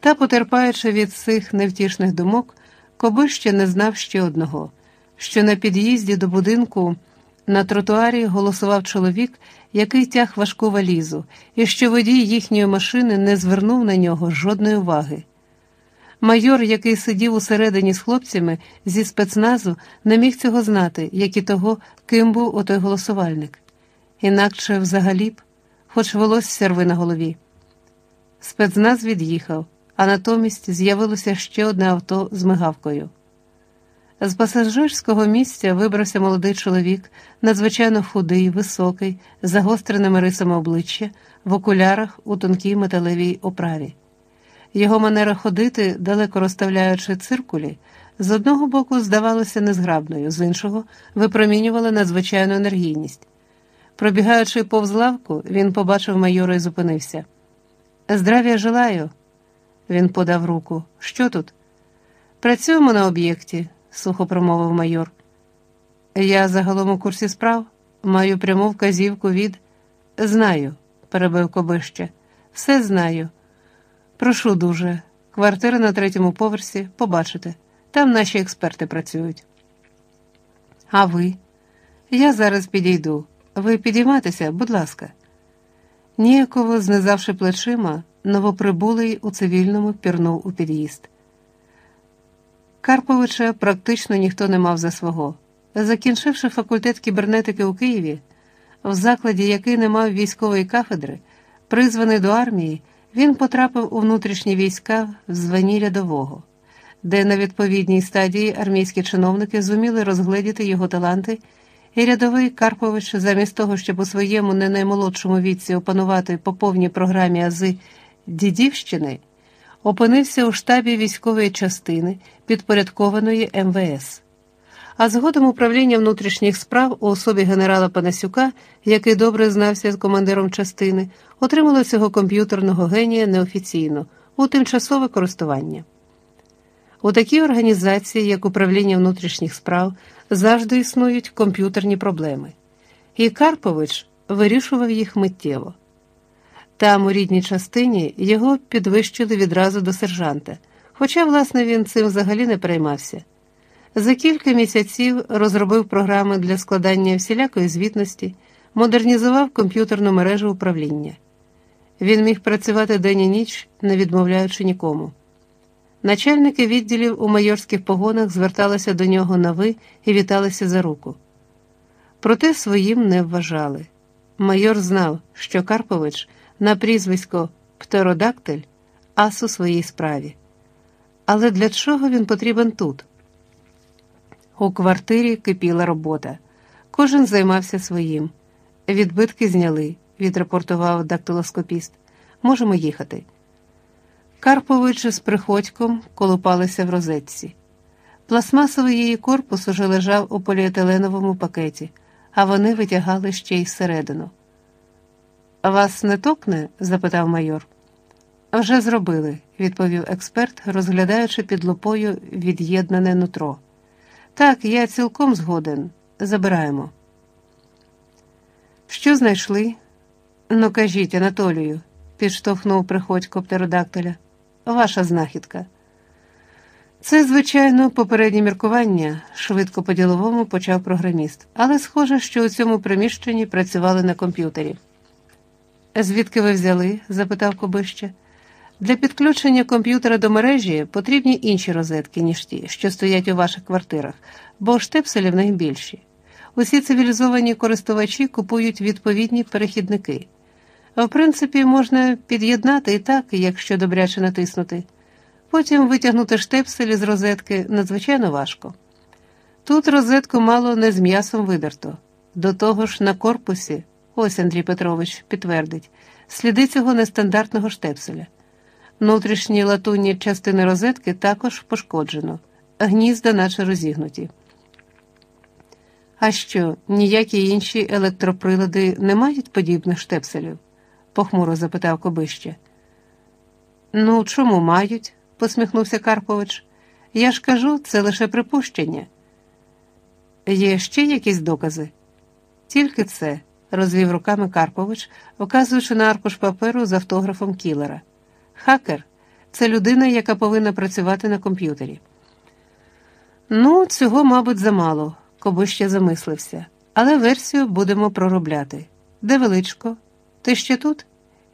Та, потерпаючи від цих невтішних думок, Кобище не знав ще одного, що на під'їзді до будинку на тротуарі голосував чоловік, який тяг важку валізу, і що водій їхньої машини не звернув на нього жодної уваги. Майор, який сидів усередині з хлопцями зі спецназу, не міг цього знати, як і того, ким був отой голосувальник. Інакше взагалі б, хоч волосся рви на голові. Спецназ від'їхав, а натомість з'явилося ще одне авто з мигавкою. З пасажирського місця вибрався молодий чоловік, надзвичайно худий, високий, з загостреними рисами обличчя, в окулярах у тонкій металевій оправі. Його манера ходити, далеко розставляючи циркулі, з одного боку здавалося незграбною, з іншого випромінювала надзвичайну енергійність. Пробігаючи повз лавку, він побачив майора і зупинився. Здравія желаю, він подав руку. Що тут? Працюємо на об'єкті, сухо промовив майор. Я загалом у курсі справ маю пряму вказівку від. Знаю, перебив Кобище. Все знаю. Прошу дуже, квартира на третьому поверсі, побачите. Там наші експерти працюють. А ви? Я зараз підійду. Ви підійматеся, будь ласка. Ніяково знизавши плечима, новоприбулий у цивільному пірнув у під'їзд. Карповича практично ніхто не мав за свого. Закінчивши факультет кібернетики у Києві, в закладі, який не мав військової кафедри, призваний до армії, він потрапив у внутрішні війська в званні рядового, де на відповідній стадії армійські чиновники зуміли розгледіти його таланти, і рядовий Карпович, замість того, щоб у своєму не наймолодшому віці опанувати по повній програмі ази Дідівщини, опинився у штабі військової частини, підпорядкованої МВС. А згодом управління внутрішніх справ у особі генерала Панасюка, який добре знався з командиром частини, отримало цього комп'ютерного генія неофіційно у тимчасове користування. У такій організації, як управління внутрішніх справ, завжди існують комп'ютерні проблеми, і Карпович вирішував їх миттєво. Там, у рідній частині, його підвищили відразу до сержанта, хоча, власне, він цим взагалі не переймався. За кілька місяців розробив програми для складання всілякої звітності, модернізував комп'ютерну мережу управління. Він міг працювати день і ніч, не відмовляючи нікому. Начальники відділів у майорських погонах зверталися до нього на ви і віталися за руку. Проте своїм не вважали. Майор знав, що Карпович на прізвисько Птеродактиль ас у своїй справі. Але для чого він потрібен тут? У квартирі кипіла робота. Кожен займався своїм. Відбитки зняли, відрапортував дактилоскопіст. Можемо їхати. Карпович з приходьком колупалися в розетці. Пластмасовий її корпус уже лежав у поліетиленовому пакеті, а вони витягали ще й всередину. Вас не токне? запитав майор. Вже зробили, відповів експерт, розглядаючи під лупою від'єднане нутро. Так, я цілком згоден. Забираємо. Що знайшли? Ну, кажіть, Анатолію, підштовхнув приходько птеродактиля. Ваша знахідка. Це, звичайно, попереднє міркування, швидко по-діловому почав програміст, але схоже, що у цьому приміщенні працювали на комп'ютері. Звідки ви взяли? запитав Кобище. Для підключення комп'ютера до мережі потрібні інші розетки, ніж ті, що стоять у ваших квартирах, бо штепселі в них більші. Усі цивілізовані користувачі купують відповідні перехідники. В принципі, можна під'єднати і так, якщо добряче натиснути. Потім витягнути штепселі з розетки надзвичайно важко. Тут розетку мало не з м'ясом видерто. До того ж, на корпусі, ось Андрій Петрович підтвердить, сліди цього нестандартного штепселя. Внутрішні латунні частини розетки також пошкоджено, гнізда наче розігнуті. А що, ніякі інші електроприлади не мають подібних штепселів? похмуро запитав Кобище. Ну, чому мають? посміхнувся Карпович. Я ж кажу, це лише припущення. Є ще якісь докази? Тільки це, розвів руками Карпович, вказуючи на аркуш паперу з автографом кілера. Хакер, це людина, яка повинна працювати на комп'ютері. Ну, цього, мабуть, замало, коби ще замислився, але версію будемо проробляти. Де величко? Ти ще тут?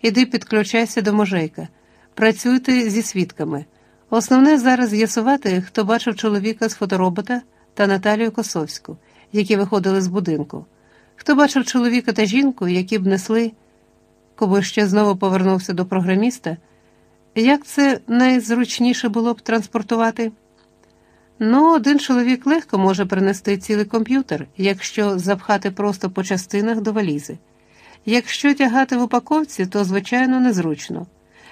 Іди підключайся до можейка, працюйте зі свідками. Основне зараз з'ясувати, хто бачив чоловіка з фоторобота та Наталію Косовську, які виходили з будинку, хто бачив чоловіка та жінку, які б несли, коби ще знову повернувся до програміста. Як це найзручніше було б транспортувати? Ну, один чоловік легко може принести цілий комп'ютер, якщо запхати просто по частинах до валізи. Якщо тягати в упаковці, то, звичайно, незручно.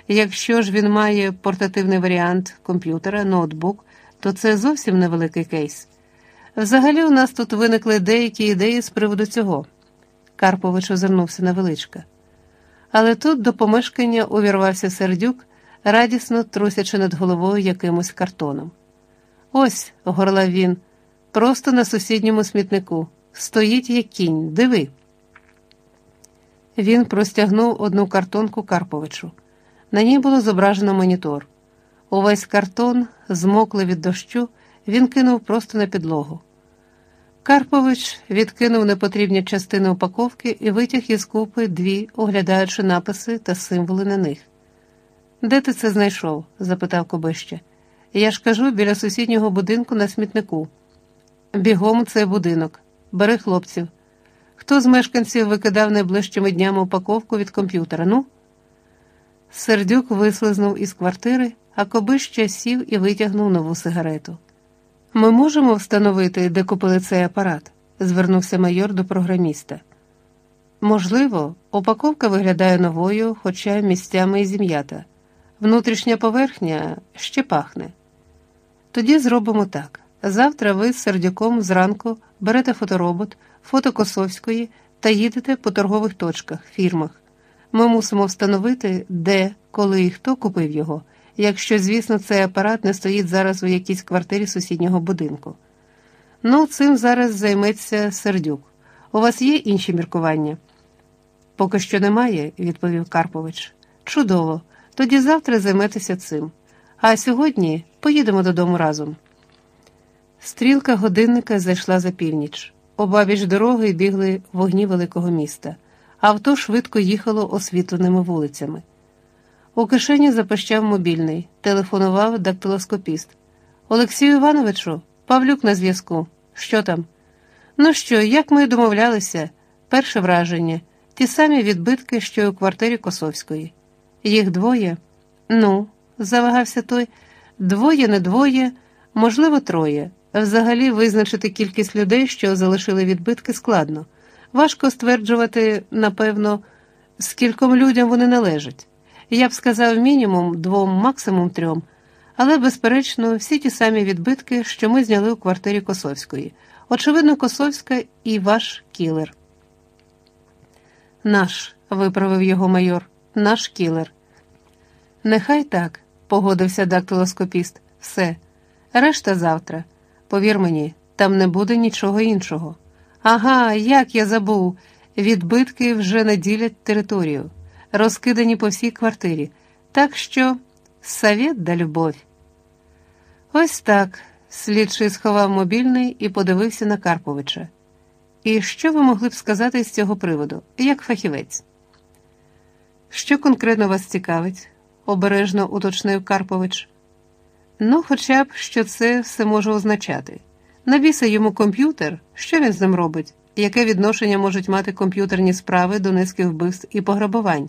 Якщо ж він має портативний варіант комп'ютера, ноутбук, то це зовсім невеликий кейс. Взагалі, у нас тут виникли деякі ідеї з приводу цього. Карпович озирнувся на величка. Але тут до помешкання увірвався сердюк, радісно трусячи над головою якимось картоном. Ось, горлав він, просто на сусідньому смітнику. Стоїть як кінь, диви. Він простягнув одну картонку Карповичу. На ній було зображено монітор. Увесь картон, змоклий від дощу, він кинув просто на підлогу. Карпович відкинув непотрібні частини упаковки і витяг із купи дві, оглядаючи написи та символи на них. Де ти це знайшов? запитав Кобище. Я ж кажу, біля сусіднього будинку на смітнику. Бігом цей будинок. Бери хлопців. Хто з мешканців викидав найближчими днями упаковку від комп'ютера? Ну? Сердюк вислизнув із квартири, а Кобище сів і витягнув нову сигарету. Ми можемо встановити, де купили цей апарат? звернувся майор до програміста. Можливо, упаковка виглядає новою, хоча місцями і зім'ята. Внутрішня поверхня ще пахне. Тоді зробимо так. Завтра ви з сердюком зранку берете фоторобот, фото Косовської та їдете по торгових точках, фірмах. Ми мусимо встановити, де, коли і хто купив його, якщо, звісно, цей апарат не стоїть зараз у якійсь квартирі сусіднього будинку. Ну, цим зараз займеться сердюк. У вас є інші міркування? Поки що немає, відповів Карпович. Чудово. Тоді завтра займетеся цим. А сьогодні поїдемо додому разом. Стрілка годинника зайшла за північ. Обабіч дороги бігли вогні великого міста. Авто швидко їхало освітленими вулицями. У кишені запищав мобільний, телефонував дактилоскопіст. Олексію Івановичу, Павлюк на зв'язку. Що там? Ну що, як ми домовлялися? Перше враження, ті самі відбитки, що й у квартирі Косовської. Їх двоє? Ну, завагався той, двоє, не двоє, можливо, троє. Взагалі визначити кількість людей, що залишили відбитки, складно. Важко стверджувати, напевно, скільком людям вони належать. Я б сказав мінімум двом, максимум трьом, але, безперечно, всі ті самі відбитки, що ми зняли у квартирі Косовської. Очевидно, Косовська і ваш кілер. Наш, виправив його майор, наш кілер. Нехай так, погодився дактилоскопіст. Все. Решта завтра. Повір мені, там не буде нічого іншого. Ага, як я забув, відбитки вже не ділять територію, розкидані по всій квартирі. Так що совет да любов. Ось так. Слідчий сховав мобільний і подивився на Карповича. І що ви могли б сказати з цього приводу, як фахівець? Що конкретно вас цікавить? обережно уточнив Карпович. Ну, хоча б що це все може означати. Навіса йому комп'ютер, що він з ним робить, яке відношення можуть мати комп'ютерні справи до низки вбивств і пограбувань.